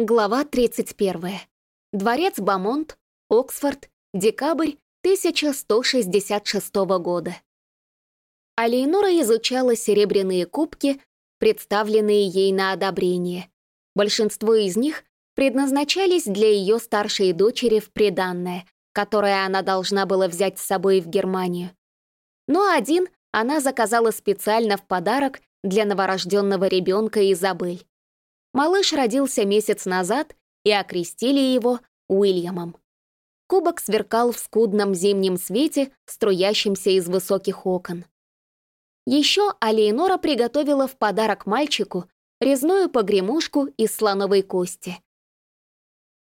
Глава 31. Дворец Бамонт, Оксфорд, декабрь 1166 года. Алейнора изучала серебряные кубки, представленные ей на одобрение. Большинство из них предназначались для ее старшей дочери в приданное, которое она должна была взять с собой в Германию. Но один она заказала специально в подарок для новорожденного ребенка Изабель. Малыш родился месяц назад и окрестили его Уильямом. Кубок сверкал в скудном зимнем свете, струящемся из высоких окон. Еще Алейнора приготовила в подарок мальчику резную погремушку из слоновой кости.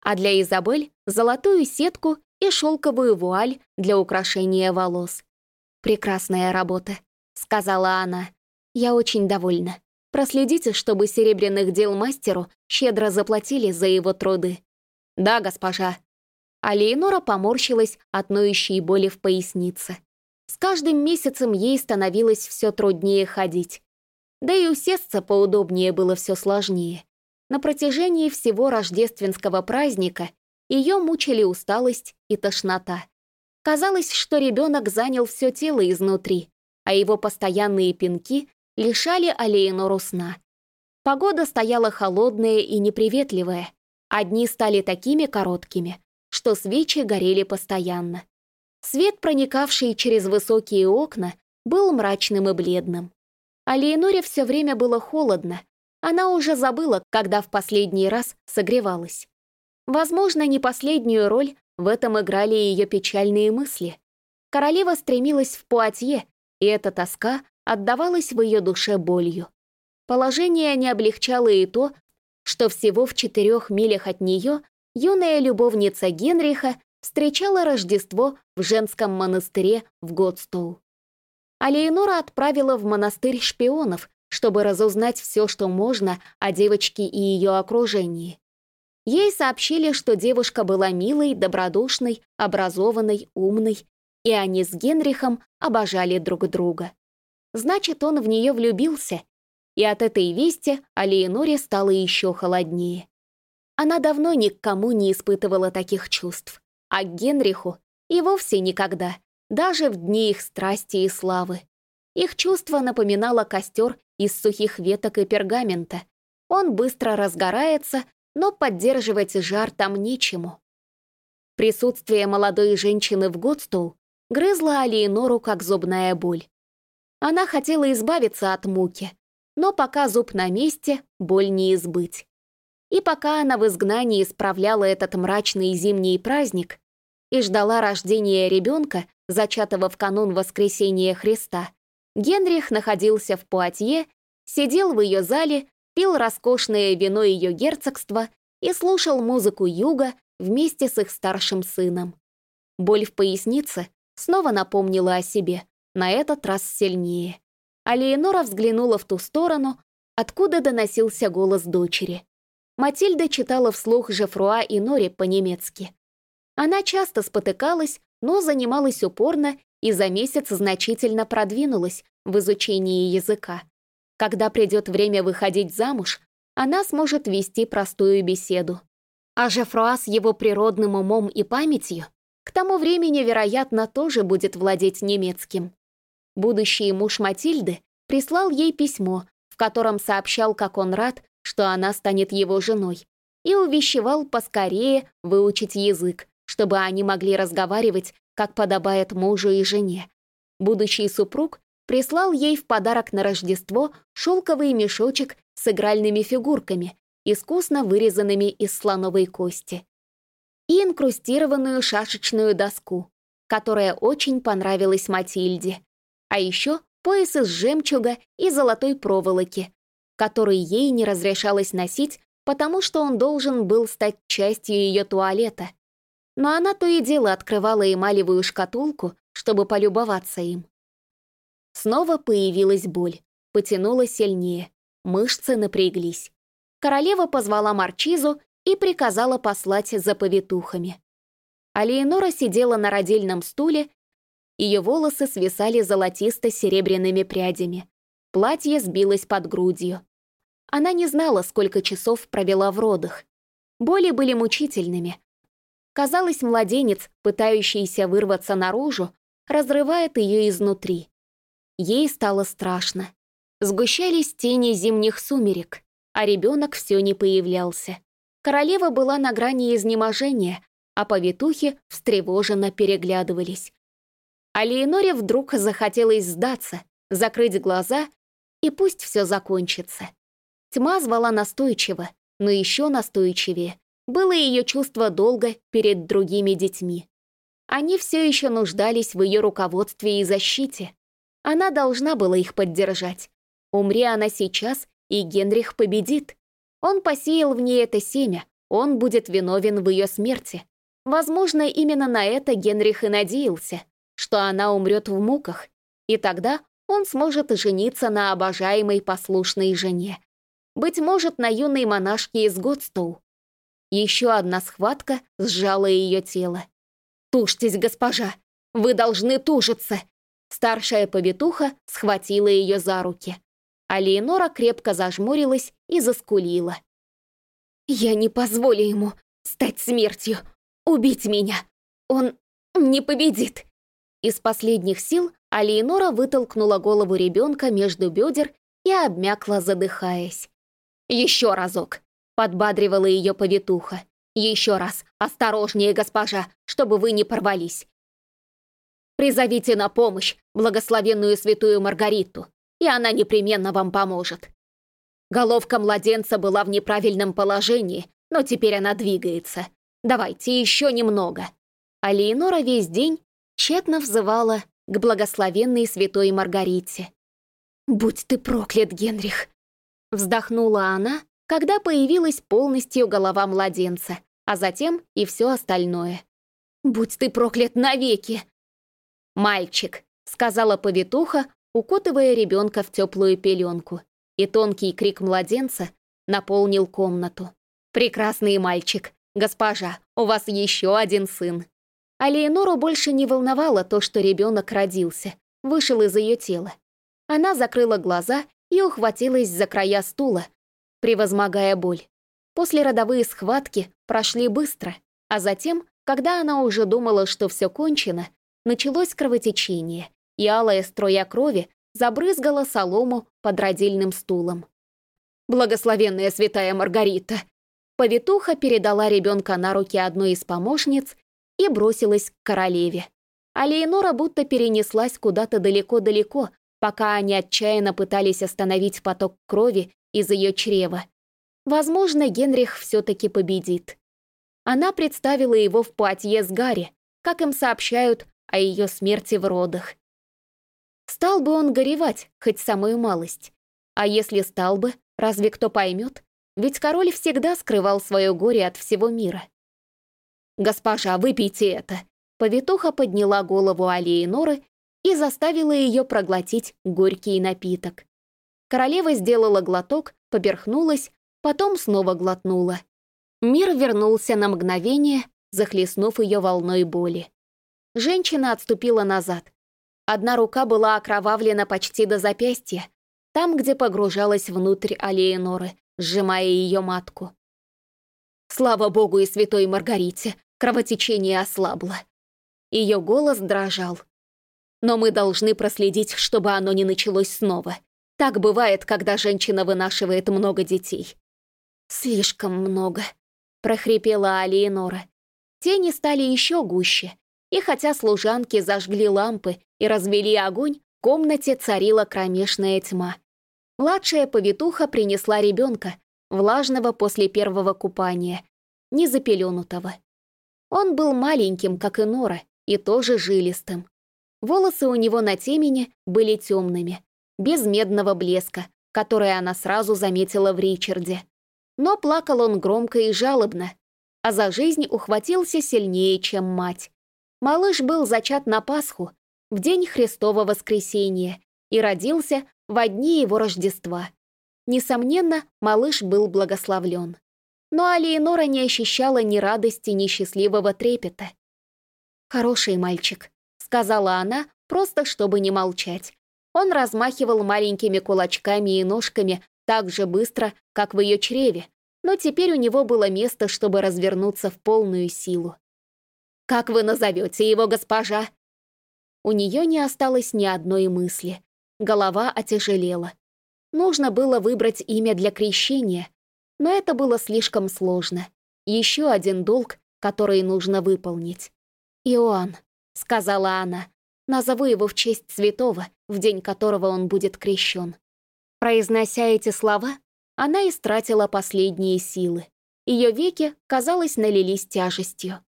А для Изабель — золотую сетку и шелковую вуаль для украшения волос. «Прекрасная работа», — сказала она. «Я очень довольна». Проследите, чтобы серебряных дел мастеру щедро заплатили за его труды. Да, госпожа. А Леонора поморщилась от ноющей боли в пояснице. С каждым месяцем ей становилось все труднее ходить. Да и усесться поудобнее было все сложнее. На протяжении всего рождественского праздника ее мучили усталость и тошнота. Казалось, что ребенок занял все тело изнутри, а его постоянные пинки лишали Алеинору сна. Погода стояла холодная и неприветливая. Одни стали такими короткими, что свечи горели постоянно. Свет, проникавший через высокие окна, был мрачным и бледным. А все время было холодно. Она уже забыла, когда в последний раз согревалась. Возможно, не последнюю роль в этом играли ее печальные мысли. Королева стремилась в Пуатье, и эта тоска отдавалось в ее душе болью. Положение не облегчало и то, что всего в четырех милях от нее юная любовница Генриха встречала Рождество в женском монастыре в Годстоу. А Леонора отправила в монастырь шпионов, чтобы разузнать все, что можно о девочке и ее окружении. Ей сообщили, что девушка была милой, добродушной, образованной, умной, и они с Генрихом обожали друг друга. Значит, он в нее влюбился. И от этой вести Алиеноре стало еще холоднее. Она давно ни к кому не испытывала таких чувств. А к Генриху и вовсе никогда, даже в дни их страсти и славы. Их чувство напоминало костер из сухих веток и пергамента. Он быстро разгорается, но поддерживать жар там нечему. Присутствие молодой женщины в Годстоу грызло Алиенору как зубная боль. Она хотела избавиться от муки, но пока зуб на месте, боль не избыть. И пока она в изгнании справляла этот мрачный зимний праздник и ждала рождения ребенка, зачатого в канун воскресения Христа, Генрих находился в Пуатье, сидел в ее зале, пил роскошное вино ее герцогства и слушал музыку юга вместе с их старшим сыном. Боль в пояснице снова напомнила о себе — на этот раз сильнее. А Леонора взглянула в ту сторону, откуда доносился голос дочери. Матильда читала вслух Жефруа и Нори по-немецки. Она часто спотыкалась, но занималась упорно и за месяц значительно продвинулась в изучении языка. Когда придет время выходить замуж, она сможет вести простую беседу. А Жефруа с его природным умом и памятью к тому времени, вероятно, тоже будет владеть немецким. Будущий муж Матильды прислал ей письмо, в котором сообщал, как он рад, что она станет его женой, и увещевал поскорее выучить язык, чтобы они могли разговаривать, как подобает мужу и жене. Будущий супруг прислал ей в подарок на Рождество шелковый мешочек с игральными фигурками, искусно вырезанными из слоновой кости, и инкрустированную шашечную доску, которая очень понравилась Матильде, а еще пояс из жемчуга и золотой проволоки, который ей не разрешалось носить, потому что он должен был стать частью ее туалета. Но она то и дело открывала эмалевую шкатулку, чтобы полюбоваться им. Снова появилась боль, потянула сильнее, мышцы напряглись. Королева позвала Марчизу и приказала послать за повитухами. А Леонора сидела на родильном стуле ее волосы свисали золотисто-серебряными прядями. Платье сбилось под грудью. Она не знала, сколько часов провела в родах. Боли были мучительными. Казалось, младенец, пытающийся вырваться наружу, разрывает ее изнутри. Ей стало страшно. Сгущались тени зимних сумерек, а ребенок все не появлялся. Королева была на грани изнеможения, а повитухи встревоженно переглядывались. А Леоноре вдруг захотелось сдаться, закрыть глаза, и пусть все закончится. Тьма звала настойчиво, но еще настойчивее было ее чувство долга перед другими детьми. Они все еще нуждались в ее руководстве и защите. Она должна была их поддержать. Умри она сейчас, и Генрих победит. Он посеял в ней это семя, он будет виновен в ее смерти. Возможно, именно на это Генрих и надеялся, что она умрет в муках, и тогда он сможет жениться на обожаемой послушной жене. Быть может, на юной монашке из Годстоу. Еще одна схватка сжала ее тело. «Тушьтесь, госпожа! Вы должны тужиться!» Старшая повитуха схватила ее за руки. А Леонора крепко зажмурилась и заскулила. «Я не позволю ему стать смертью, убить меня. Он не победит». Из последних сил Алиенора вытолкнула голову ребенка между бедер и обмякла, задыхаясь. «Еще разок!» — подбадривала ее повитуха. «Еще раз! Осторожнее, госпожа, чтобы вы не порвались! Призовите на помощь благословенную святую Маргариту, и она непременно вам поможет. Головка младенца была в неправильном положении, но теперь она двигается. Давайте еще немного». А Леонора весь день тщетно взывала к благословенной святой Маргарите. «Будь ты проклят, Генрих!» Вздохнула она, когда появилась полностью голова младенца, а затем и все остальное. «Будь ты проклят навеки!» «Мальчик», — сказала повитуха, укутывая ребенка в теплую пеленку, и тонкий крик младенца наполнил комнату. «Прекрасный мальчик! Госпожа, у вас еще один сын!» А Леонору больше не волновало то, что ребенок родился, вышел из ее тела. Она закрыла глаза и ухватилась за края стула, превозмогая боль. После родовые схватки прошли быстро, а затем, когда она уже думала, что все кончено, началось кровотечение, и алая струя крови забрызгала солому под родильным стулом. «Благословенная святая Маргарита!» Повитуха передала ребенка на руки одной из помощниц и бросилась к королеве. А Леонора будто перенеслась куда-то далеко-далеко, пока они отчаянно пытались остановить поток крови из ее чрева. Возможно, Генрих все-таки победит. Она представила его в платье с Гарри, как им сообщают о ее смерти в родах. Стал бы он горевать, хоть самую малость. А если стал бы, разве кто поймет? Ведь король всегда скрывал свое горе от всего мира. «Госпожа, выпейте это!» Повитуха подняла голову Алиеноры и заставила ее проглотить горький напиток. Королева сделала глоток, поперхнулась, потом снова глотнула. Мир вернулся на мгновение, захлестнув ее волной боли. Женщина отступила назад. Одна рука была окровавлена почти до запястья, там, где погружалась внутрь Алиеноры, сжимая ее матку. Слава богу и святой Маргарите, кровотечение ослабло. Ее голос дрожал. Но мы должны проследить, чтобы оно не началось снова. Так бывает, когда женщина вынашивает много детей. «Слишком много», — прохрипела Алиенора. Тени стали еще гуще, и хотя служанки зажгли лампы и развели огонь, в комнате царила кромешная тьма. Младшая повитуха принесла ребенка, влажного после первого купания, не запеленутого. Он был маленьким, как и Нора, и тоже жилистым. Волосы у него на темени были темными, без медного блеска, который она сразу заметила в Ричарде. Но плакал он громко и жалобно, а за жизнь ухватился сильнее, чем мать. Малыш был зачат на Пасху, в день Христова воскресения, и родился в дни его Рождества. Несомненно, малыш был благословлен. Но Алиенора не ощущала ни радости, ни счастливого трепета. «Хороший мальчик», — сказала она, просто чтобы не молчать. Он размахивал маленькими кулачками и ножками так же быстро, как в ее чреве, но теперь у него было место, чтобы развернуться в полную силу. «Как вы назовете его, госпожа?» У нее не осталось ни одной мысли. Голова отяжелела. Нужно было выбрать имя для крещения, но это было слишком сложно. Еще один долг, который нужно выполнить. «Иоанн», — сказала она, — «назову его в честь святого, в день которого он будет крещен». Произнося эти слова, она истратила последние силы. Ее веки, казалось, налились тяжестью.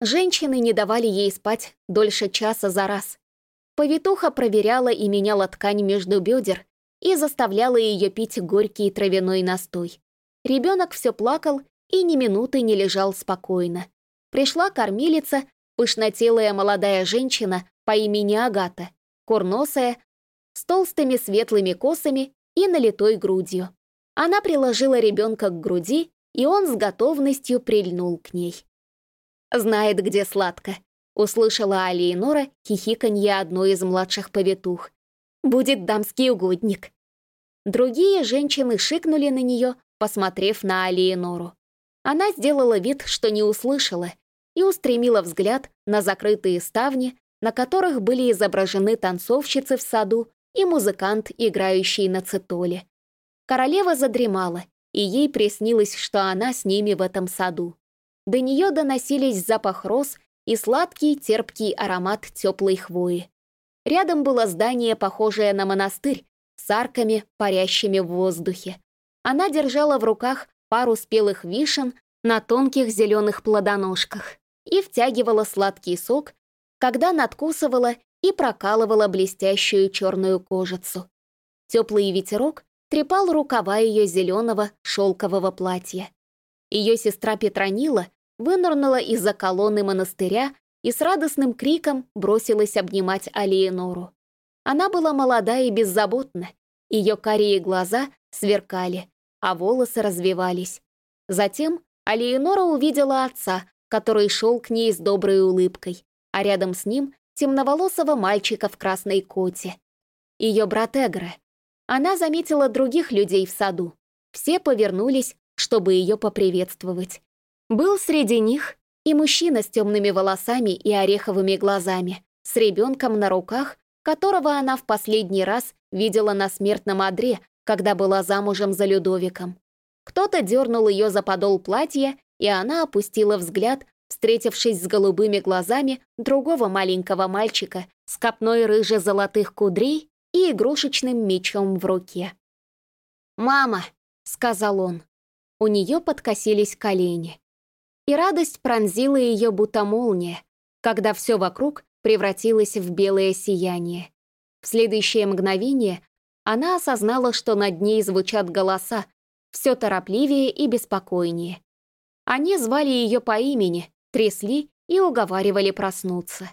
Женщины не давали ей спать дольше часа за раз. Повитуха проверяла и меняла ткань между бедер и заставляла ее пить горький травяной настой. Ребенок все плакал и ни минуты не лежал спокойно. Пришла кормилица, пышнотелая молодая женщина по имени Агата, курносая, с толстыми светлыми косами и налитой грудью. Она приложила ребенка к груди, и он с готовностью прильнул к ней. «Знает, где сладко», — услышала Алиенора хихиканье одной из младших повитух. «Будет дамский угодник». Другие женщины шикнули на нее, посмотрев на Алиенору. Она сделала вид, что не услышала, и устремила взгляд на закрытые ставни, на которых были изображены танцовщицы в саду и музыкант, играющий на цитоле. Королева задремала, и ей приснилось, что она с ними в этом саду. До нее доносились запах роз и сладкий терпкий аромат теплой хвои. Рядом было здание, похожее на монастырь, с арками, парящими в воздухе. Она держала в руках пару спелых вишен на тонких зеленых плодоножках и втягивала сладкий сок, когда надкусывала и прокалывала блестящую черную кожицу. Теплый ветерок трепал рукава ее зеленого шелкового платья. Ее сестра Петронила вынырнула из-за колонны монастыря и с радостным криком бросилась обнимать Алиенору. Она была молода и беззаботна, ее карие глаза сверкали, а волосы развивались. Затем Алиенора увидела отца, который шел к ней с доброй улыбкой, а рядом с ним темноволосого мальчика в красной коте. Ее брат Эгре, она заметила других людей в саду. Все повернулись, чтобы ее поприветствовать. Был среди них и мужчина с темными волосами и ореховыми глазами, с ребенком на руках, которого она в последний раз видела на смертном одре, когда была замужем за Людовиком. Кто-то дернул ее за подол платья, и она опустила взгляд, встретившись с голубыми глазами другого маленького мальчика с копной рыже-золотых кудрей и игрушечным мечом в руке. «Мама!» — сказал он. У нее подкосились колени. И радость пронзила ее будто молния, когда все вокруг превратилось в белое сияние. В следующее мгновение она осознала, что над ней звучат голоса, все торопливее и беспокойнее. Они звали ее по имени, трясли и уговаривали проснуться.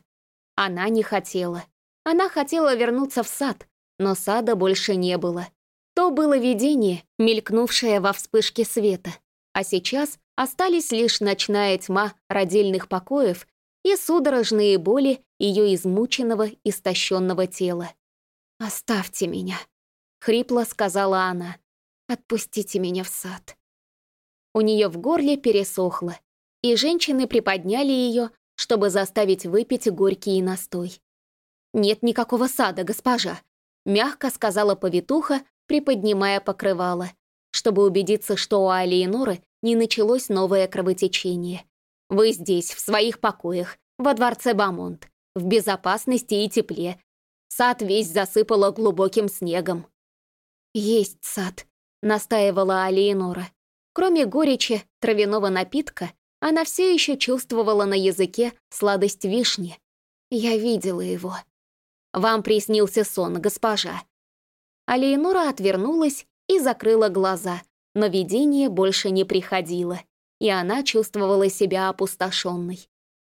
Она не хотела. Она хотела вернуться в сад, но сада больше не было. То было видение, мелькнувшее во вспышке света, а сейчас остались лишь ночная тьма родильных покоев и судорожные боли ее измученного, истощенного тела. «Оставьте меня», — хрипло сказала она. «Отпустите меня в сад». У нее в горле пересохло, и женщины приподняли ее, чтобы заставить выпить горький настой. «Нет никакого сада, госпожа», мягко сказала повитуха, приподнимая покрывало, чтобы убедиться, что у Алиеноры не началось новое кровотечение. «Вы здесь, в своих покоях, во дворце Бамонт, в безопасности и тепле. Сад весь засыпало глубоким снегом». «Есть сад», — настаивала Алиенора. Кроме горечи травяного напитка, она все еще чувствовала на языке сладость вишни. Я видела его. Вам приснился сон, госпожа». Алейнора отвернулась и закрыла глаза, но видение больше не приходило, и она чувствовала себя опустошенной.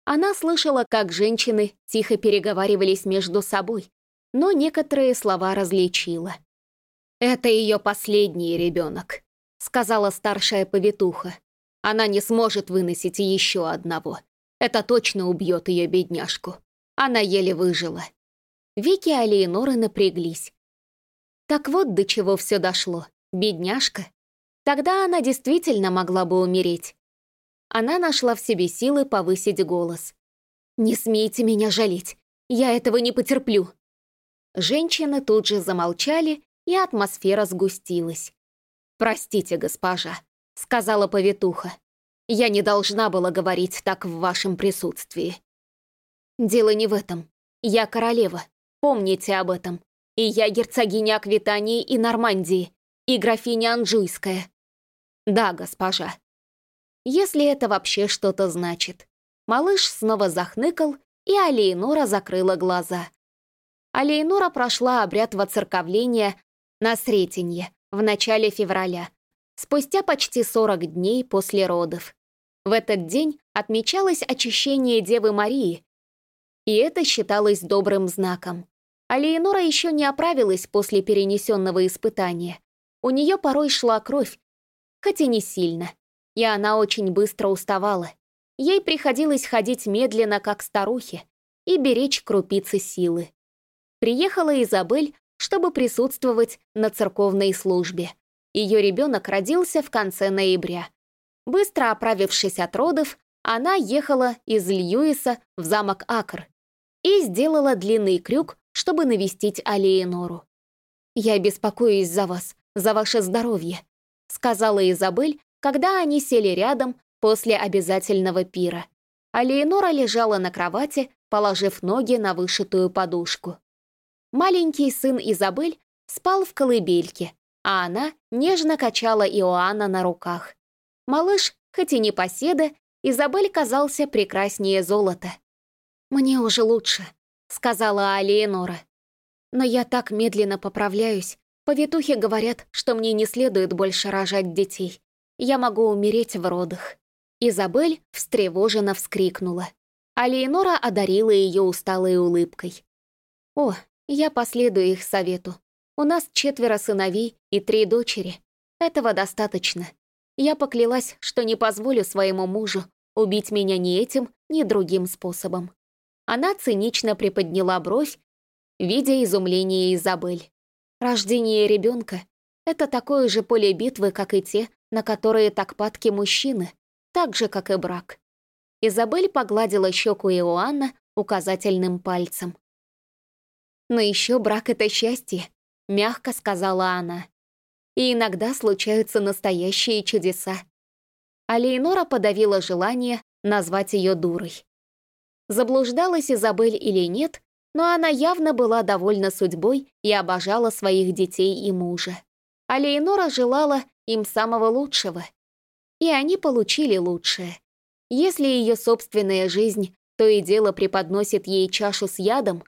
Она слышала, как женщины тихо переговаривались между собой, но некоторые слова различила. «Это ее последний ребенок», — сказала старшая повитуха. «Она не сможет выносить еще одного. Это точно убьет ее бедняжку. Она еле выжила». Веки Алиеноры напряглись. Так вот до чего все дошло. Бедняжка. Тогда она действительно могла бы умереть. Она нашла в себе силы повысить голос. «Не смейте меня жалеть. Я этого не потерплю». Женщины тут же замолчали, и атмосфера сгустилась. «Простите, госпожа», — сказала повитуха. «Я не должна была говорить так в вашем присутствии». «Дело не в этом. Я королева. Помните об этом. И я герцогиня Аквитании и Нормандии, и графиня Анжуйская». «Да, госпожа». Если это вообще что-то значит. Малыш снова захныкал, и Алиенора закрыла глаза. Алиенора прошла обряд воцерковления на Сретенье в начале февраля, спустя почти 40 дней после родов. В этот день отмечалось очищение Девы Марии, и это считалось добрым знаком. Алиенора еще не оправилась после перенесенного испытания. У нее порой шла кровь, хоть и не сильно, и она очень быстро уставала. Ей приходилось ходить медленно, как старухе, и беречь крупицы силы. Приехала Изабель, чтобы присутствовать на церковной службе. Ее ребенок родился в конце ноября. Быстро оправившись от родов, она ехала из Льюиса в замок Акр и сделала длинный крюк, чтобы навестить Алиенору. «Я беспокоюсь за вас, за ваше здоровье», сказала Изабель, когда они сели рядом после обязательного пира. Алиенора лежала на кровати, положив ноги на вышитую подушку. Маленький сын Изабель спал в колыбельке, а она нежно качала Иоанна на руках. Малыш, хоть и не поседа, Изабель казался прекраснее золота. «Мне уже лучше», — сказала Алиенора. «Но я так медленно поправляюсь. Повитухи говорят, что мне не следует больше рожать детей. Я могу умереть в родах». Изабель встревоженно вскрикнула. А Леонора одарила ее усталой улыбкой. «О, я последую их совету. У нас четверо сыновей и три дочери. Этого достаточно. Я поклялась, что не позволю своему мужу убить меня ни этим, ни другим способом». Она цинично приподняла бровь, видя изумление Изабель. Рождение ребенка — это такое же поле битвы, как и те, на которые так падки мужчины, так же, как и брак. Изабель погладила щеку Иоанна указательным пальцем. «Но еще брак — это счастье», — мягко сказала она. «И иногда случаются настоящие чудеса». А Лейнора подавила желание назвать ее дурой. Заблуждалась Изабель или нет, но она явно была довольна судьбой и обожала своих детей и мужа. А Лейнора желала им самого лучшего. И они получили лучшее. Если ее собственная жизнь то и дело преподносит ей чашу с ядом,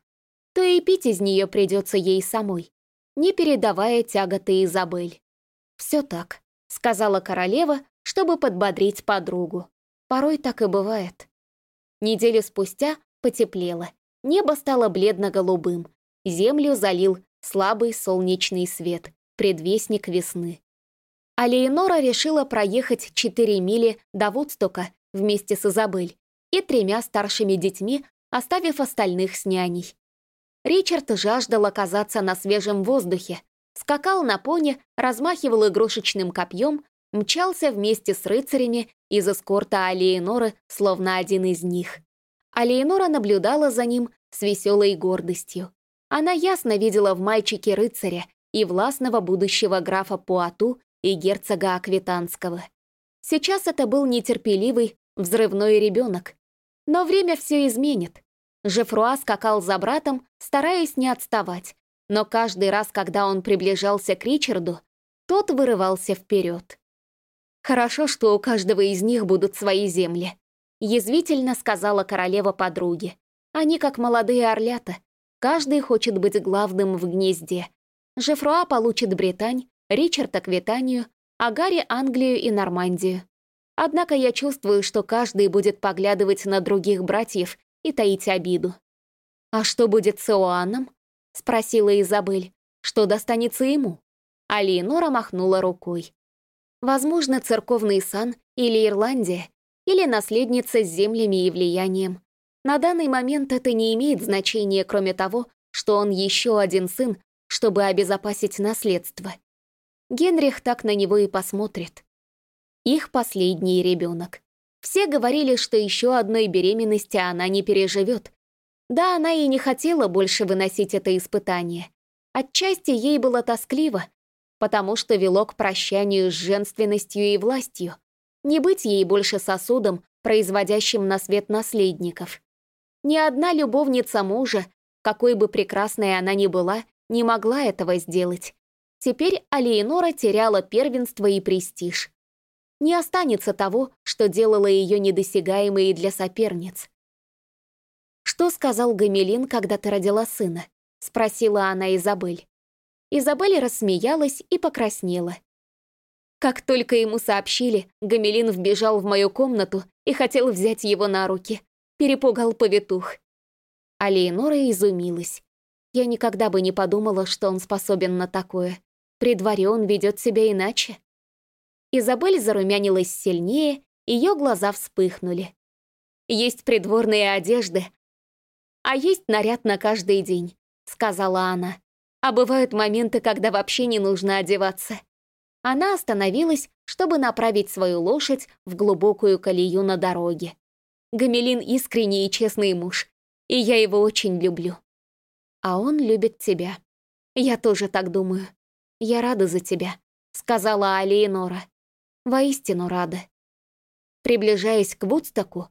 то и пить из нее придется ей самой, не передавая тяготы Изабель. «Все так», — сказала королева, чтобы подбодрить подругу. Порой так и бывает. Неделю спустя потеплело, небо стало бледно-голубым, землю залил слабый солнечный свет, предвестник весны. А Леонора решила проехать 4 мили до Вудстока вместе с Изабель и тремя старшими детьми, оставив остальных с няней. Ричард жаждал оказаться на свежем воздухе, скакал на пони, размахивал игрушечным копьем, мчался вместе с рыцарями из эскорта Алиеноры, словно один из них. Алиенора наблюдала за ним с веселой гордостью. Она ясно видела в мальчике рыцаря и властного будущего графа Пуату и герцога Аквитанского. Сейчас это был нетерпеливый, взрывной ребенок. Но время все изменит. Жефруа скакал за братом, стараясь не отставать, но каждый раз, когда он приближался к Ричарду, тот вырывался вперед. «Хорошо, что у каждого из них будут свои земли», язвительно сказала королева подруге. «Они как молодые орлята. Каждый хочет быть главным в гнезде. Жефруа получит Британь, Ричард — Аквитанию, а Гарри — Англию и Нормандию. Однако я чувствую, что каждый будет поглядывать на других братьев и таить обиду. «А что будет с Иоанном?» — спросила Изабель. «Что достанется ему?» А махнула рукой. «Возможно, церковный сан или Ирландия, или наследница с землями и влиянием. На данный момент это не имеет значения, кроме того, что он еще один сын, чтобы обезопасить наследство. Генрих так на него и посмотрит. Их последний ребенок. Все говорили, что еще одной беременности она не переживет. Да, она и не хотела больше выносить это испытание. Отчасти ей было тоскливо, потому что вело к прощанию с женственностью и властью, не быть ей больше сосудом, производящим на свет наследников. Ни одна любовница мужа, какой бы прекрасной она ни была, не могла этого сделать. Теперь Алиенора теряла первенство и престиж не останется того, что делало ее недосягаемой для соперниц. «Что сказал Гамелин, когда ты родила сына?» — спросила она Изабель. Изабель рассмеялась и покраснела. Как только ему сообщили, Гамелин вбежал в мою комнату и хотел взять его на руки. Перепугал повитух. А Леонора изумилась. Я никогда бы не подумала, что он способен на такое. При дворе он ведет себя иначе. Изабель зарумянилась сильнее, ее глаза вспыхнули. «Есть придворные одежды, а есть наряд на каждый день», — сказала она. «А бывают моменты, когда вообще не нужно одеваться». Она остановилась, чтобы направить свою лошадь в глубокую колею на дороге. Гамелин искренний и честный муж, и я его очень люблю. А он любит тебя. Я тоже так думаю. Я рада за тебя, сказала Алиенора воистину рада. Приближаясь к Вудстоку,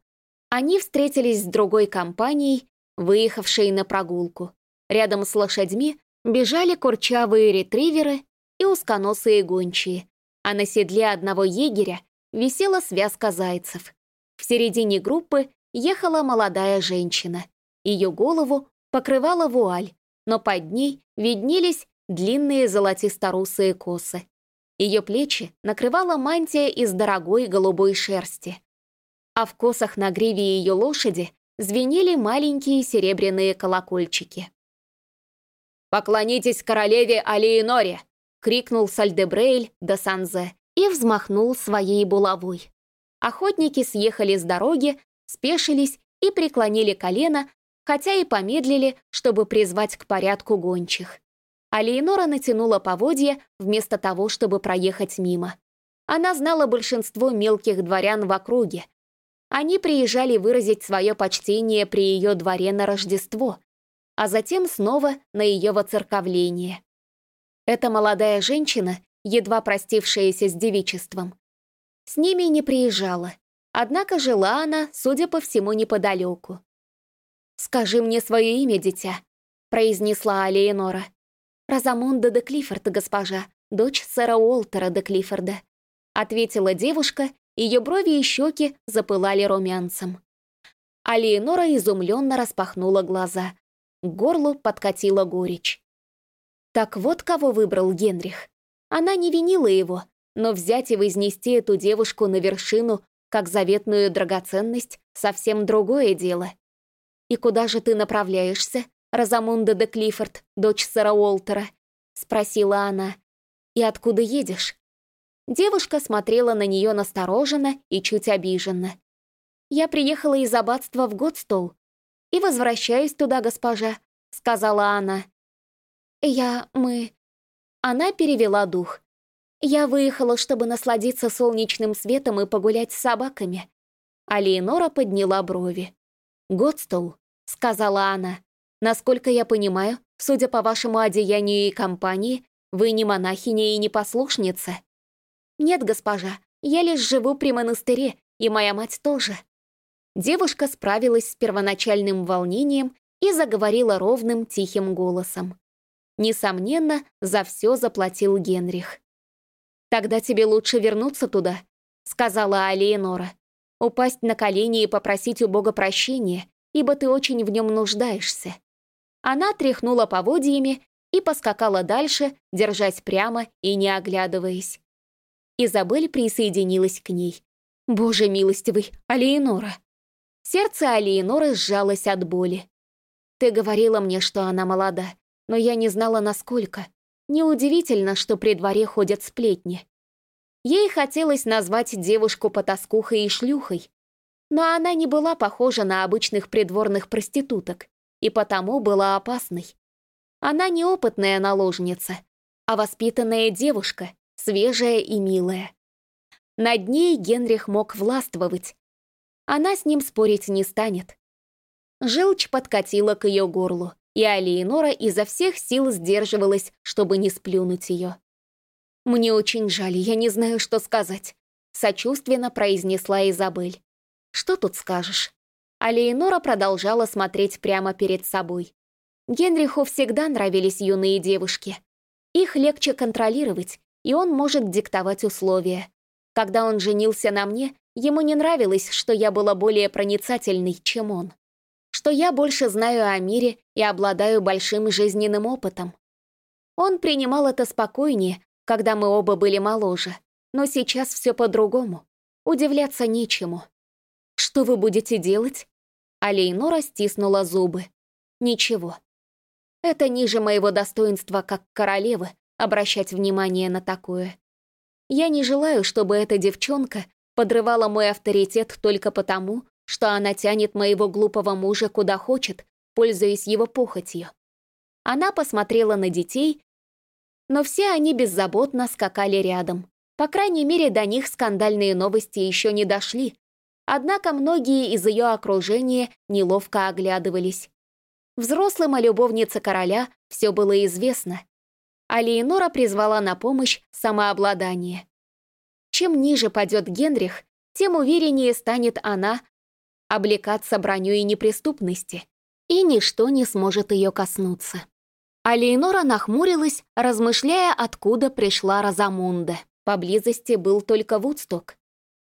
они встретились с другой компанией, выехавшей на прогулку. Рядом с лошадьми бежали курчавые ретриверы и узконосые гончие, а на седле одного егеря висела связка зайцев. В середине группы ехала молодая женщина. Ее голову покрывала вуаль, но под ней виднелись длинные золотисто-русые косы. Ее плечи накрывала мантия из дорогой голубой шерсти. А в косах на гриве ее лошади звенели маленькие серебряные колокольчики. «Поклонитесь королеве Алиеноре!» — крикнул Сальдебрейль де Санзе и взмахнул своей булавой. Охотники съехали с дороги, спешились и преклонили колено, хотя и помедлили, чтобы призвать к порядку гончих а Леонора натянула поводья вместо того, чтобы проехать мимо. Она знала большинство мелких дворян в округе. Они приезжали выразить свое почтение при ее дворе на Рождество, а затем снова на ее воцерковление. Эта молодая женщина, едва простившаяся с девичеством, с ними не приезжала, однако жила она, судя по всему, неподалеку. «Скажи мне свое имя, дитя», — произнесла Алиенора. «Розамунда де Клиффорд, госпожа, дочь сэра Уолтера де Клиффорда», ответила девушка, ее брови и щеки запылали румянцем. А Леонора изумленно распахнула глаза. К горлу подкатила горечь. Так вот кого выбрал Генрих. Она не винила его, но взять и вознести эту девушку на вершину, как заветную драгоценность, совсем другое дело. «И куда же ты направляешься?» Розамунда де Клиффорд, дочь сэра Уолтера?» — спросила она. «И откуда едешь?» Девушка смотрела на нее настороженно и чуть обиженно. «Я приехала из аббатства в Годстоу и возвращаюсь туда, госпожа», — сказала она. «Я... мы...» Она перевела дух. «Я выехала, чтобы насладиться солнечным светом и погулять с собаками». А Леонора подняла брови. «Годстоу», — сказала она. Насколько я понимаю, судя по вашему одеянию и компании, вы не монахиня и не послушница. Нет, госпожа, я лишь живу при монастыре, и моя мать тоже. Девушка справилась с первоначальным волнением и заговорила ровным, тихим голосом. Несомненно, за все заплатил Генрих. «Тогда тебе лучше вернуться туда», — сказала Алиенора. «Упасть на колени и попросить у Бога прощения, ибо ты очень в нем нуждаешься. Она тряхнула поводьями и поскакала дальше, держась прямо и не оглядываясь. Изабель присоединилась к ней. «Боже милостивый, Алиенора!» Сердце Алиеноры сжалось от боли. «Ты говорила мне, что она молода, но я не знала, насколько. Неудивительно, что при дворе ходят сплетни. Ей хотелось назвать девушку потаскухой и шлюхой, но она не была похожа на обычных придворных проституток и потому была опасной. Она неопытная наложница, а воспитанная девушка, свежая и милая. Над ней Генрих мог властвовать. Она с ним спорить не станет. Желчь подкатила к ее горлу, и Алиенора изо всех сил сдерживалась, чтобы не сплюнуть ее. «Мне очень жаль, я не знаю, что сказать», — сочувственно произнесла Изабель. «Что тут скажешь?» Алиенора продолжала смотреть прямо перед собой. Генриху всегда нравились юные девушки. Их легче контролировать, и он может диктовать условия. Когда он женился на мне, ему не нравилось, что я была более проницательной, чем он. Что я больше знаю о мире и обладаю большим жизненным опытом. Он принимал это спокойнее, когда мы оба были моложе, но сейчас все по-другому. Удивляться нечему. «Что вы будете делать?» Алейнора стиснула зубы. «Ничего. Это ниже моего достоинства как королевы обращать внимание на такое. Я не желаю, чтобы эта девчонка подрывала мой авторитет только потому, что она тянет моего глупого мужа куда хочет, пользуясь его похотью. Она посмотрела на детей, но все они беззаботно скакали рядом. По крайней мере, до них скандальные новости еще не дошли. Однако многие из ее окружения неловко оглядывались. Взрослым о любовнице короля все было известно. А Леонора призвала на помощь самообладание. Чем ниже падет Генрих, тем увереннее станет она облекаться броней неприступности, и ничто не сможет ее коснуться. А Леонора нахмурилась, размышляя, откуда пришла Розамунда. Поблизости был только Вудсток.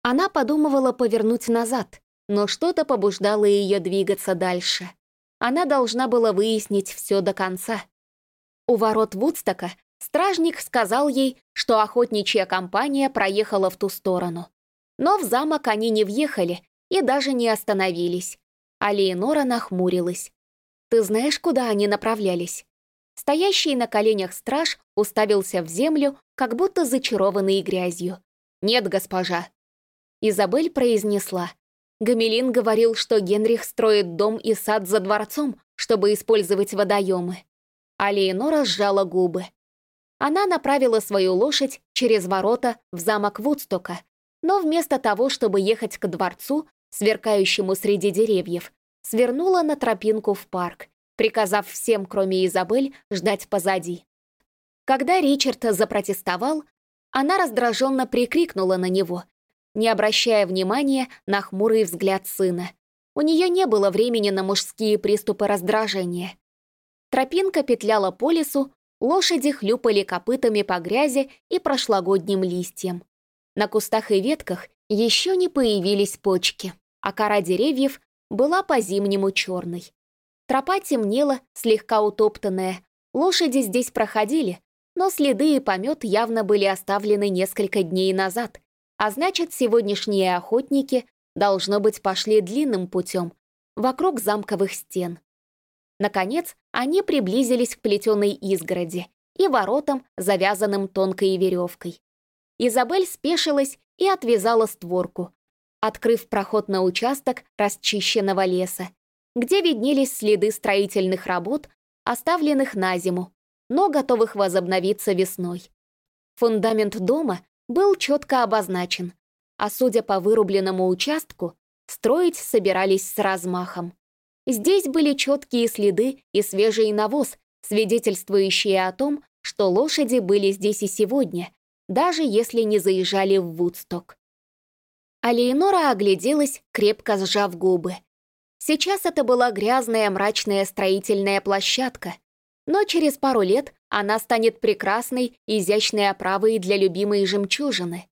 Она подумывала повернуть назад, но что-то побуждало ее двигаться дальше. Она должна была выяснить все до конца. У ворот Вудстока стражник сказал ей, что охотничья компания проехала в ту сторону. Но в замок они не въехали и даже не остановились. А Леонора нахмурилась. «Ты знаешь, куда они направлялись?» Стоящий на коленях страж уставился в землю, как будто зачарованный грязью. «Нет, госпожа». Изабель произнесла. Гамелин говорил, что Генрих строит дом и сад за дворцом, чтобы использовать водоемы. А Леонора сжала губы. Она направила свою лошадь через ворота в замок Вудстока, но вместо того, чтобы ехать к дворцу, сверкающему среди деревьев, свернула на тропинку в парк, приказав всем, кроме Изабель, ждать позади. Когда Ричард запротестовал, она раздраженно прикрикнула на него не обращая внимания на хмурый взгляд сына. У нее не было времени на мужские приступы раздражения. Тропинка петляла по лесу, лошади хлюпали копытами по грязи и прошлогодним листьям. На кустах и ветках еще не появились почки, а кора деревьев была по-зимнему черной. Тропа темнела, слегка утоптанная. Лошади здесь проходили, но следы и помет явно были оставлены несколько дней назад, а значит, сегодняшние охотники, должно быть, пошли длинным путем, вокруг замковых стен. Наконец, они приблизились к плетеной изгороди и воротам, завязанным тонкой веревкой. Изабель спешилась и отвязала створку, открыв проход на участок расчищенного леса, где виднелись следы строительных работ, оставленных на зиму, но готовых возобновиться весной. Фундамент дома был четко обозначен, а судя по вырубленному участку, строить собирались с размахом. Здесь были четкие следы и свежий навоз, свидетельствующие о том, что лошади были здесь и сегодня, даже если не заезжали в Вудсток. А огляделась, крепко сжав губы. Сейчас это была грязная мрачная строительная площадка, но через пару лет она станет прекрасной, изящной оправой для любимой жемчужины.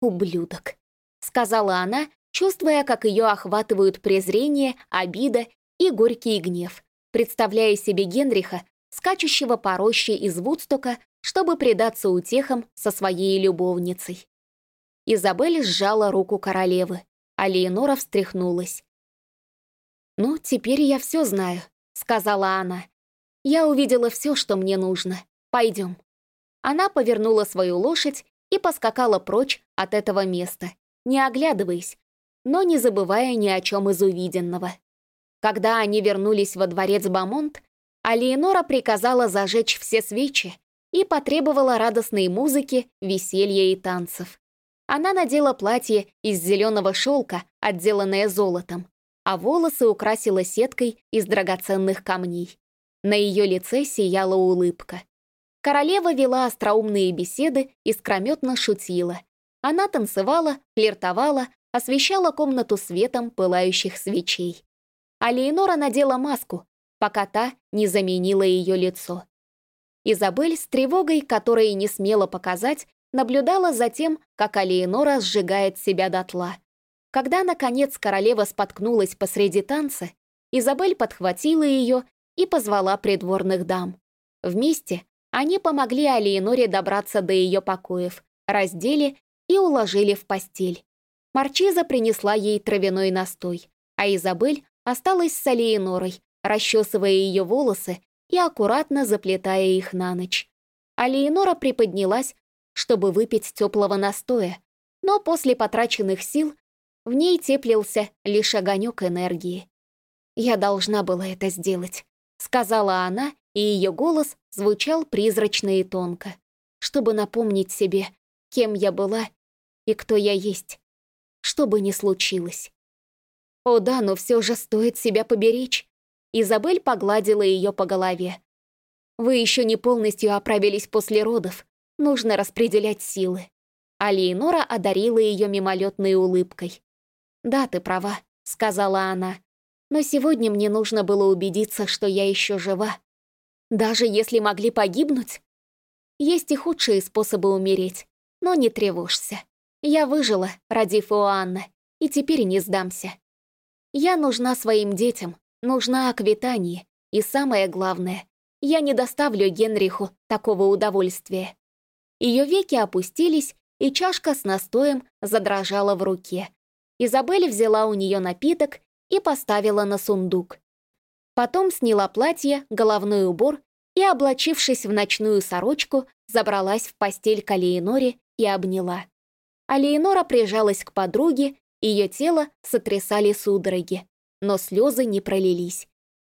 «Ублюдок», — сказала она, чувствуя, как ее охватывают презрение, обида и горький гнев, представляя себе Генриха, скачущего по роще из Вудстока, чтобы предаться утехам со своей любовницей. Изабель сжала руку королевы, а Леонора встряхнулась. «Ну, теперь я все знаю», — сказала она. Я увидела все, что мне нужно. Пойдем. Она повернула свою лошадь и поскакала прочь от этого места, не оглядываясь, но не забывая ни о чем из увиденного. Когда они вернулись во дворец Бамонт, Алиенора приказала зажечь все свечи и потребовала радостной музыки, веселья и танцев. Она надела платье из зеленого шелка, отделанное золотом, а волосы украсила сеткой из драгоценных камней. На ее лице сияла улыбка. Королева вела остроумные беседы и скрометно шутила. Она танцевала, флиртовала, освещала комнату светом пылающих свечей. А Леонора надела маску, пока та не заменила ее лицо. Изабель с тревогой, которой не смела показать, наблюдала за тем, как Алиенора сжигает себя дотла. Когда, наконец, королева споткнулась посреди танца, Изабель подхватила ее и позвала придворных дам. Вместе они помогли Алиеноре добраться до ее покоев, раздели и уложили в постель. Марчиза принесла ей травяной настой, а Изабель осталась с Алиенорой, расчесывая ее волосы и аккуратно заплетая их на ночь. Алиенора приподнялась, чтобы выпить теплого настоя, но после потраченных сил в ней теплился лишь огонек энергии. «Я должна была это сделать», — сказала она, и ее голос звучал призрачно и тонко, чтобы напомнить себе, кем я была и кто я есть, что бы ни случилось. О да, но все же стоит себя поберечь. Изабель погладила ее по голове. Вы еще не полностью оправились после родов, нужно распределять силы. А Лейнора одарила ее мимолетной улыбкой. «Да, ты права», — сказала она. «Но сегодня мне нужно было убедиться, что я еще жива. Даже если могли погибнуть? Есть и худшие способы умереть, но не тревожься. Я выжила, родив Иоанна, и теперь не сдамся. Я нужна своим детям, нужна Аквитании, и самое главное, я не доставлю Генриху такого удовольствия. Ее веки опустились, и чашка с настоем задрожала в руке. Изабель взяла у нее напиток и поставила на сундук. Потом сняла платье, головной убор и, облачившись в ночную сорочку, забралась в постель к Алиеноре и обняла. Алиенора прижалась к подруге, ее тело сотрясали судороги, но слезы не пролились.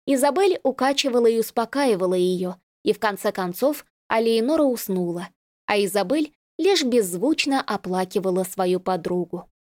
Изабель укачивала и успокаивала ее, и в конце концов Алиенора уснула, а Изабель лишь беззвучно оплакивала свою подругу.